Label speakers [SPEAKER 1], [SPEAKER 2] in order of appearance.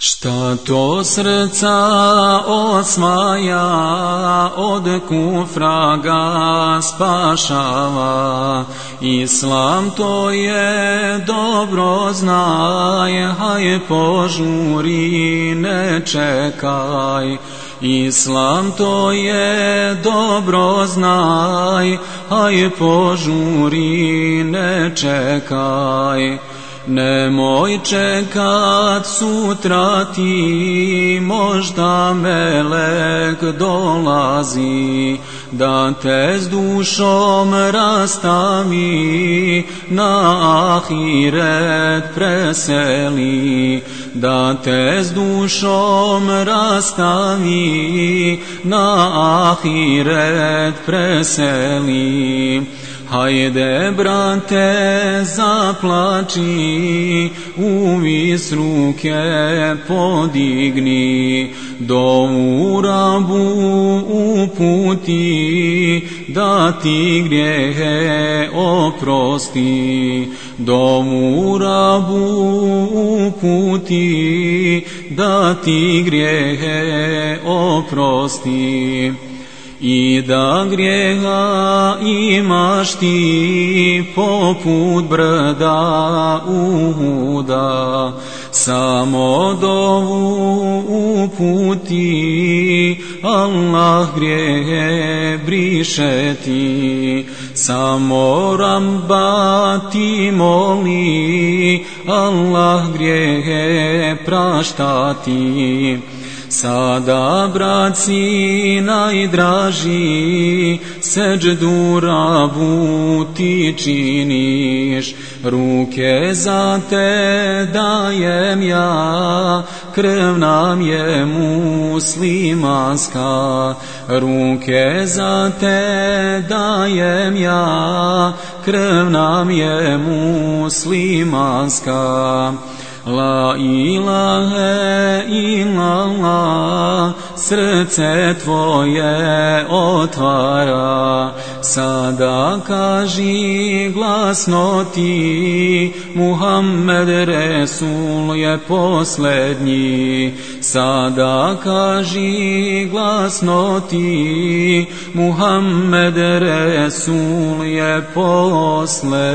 [SPEAKER 1] Šta to srca osmaja od kufra ga spašava? Islam to je dobro znaj Haj požuri ne čekaj. Islam to je dobro znaj Haj požuri ne čekaj. Nemoj čekat sutra ti, možda melek dolazi, da te s dušom rastavi, na ahiret preseli, da te s dušom rastavi, na ahiret preseli. Hajde, brate, zaplači, uvis ruke podigni, do urabu uputi, da ti grijehe oprosti. Do urabu uputi, da ti grijehe oprosti i da grijeha imaš ti poput brda uhuda samo dovu uputi Allah grijehe briše ti. Samo ramba ti moli Allah grijehe praštati Sada, braci najdraži, seđdu rabu ti činiš, ruke za te dajem ja, krv nam je muslimanska, ruke za te dajem ja, krv nam je muslimanska. La ilahe illallah, srce tvoje otvara, sada kaži glasno ti, Muhammed Resul je posljednji. Sada kaži glasno ti, Muhammed Resul je posljednji.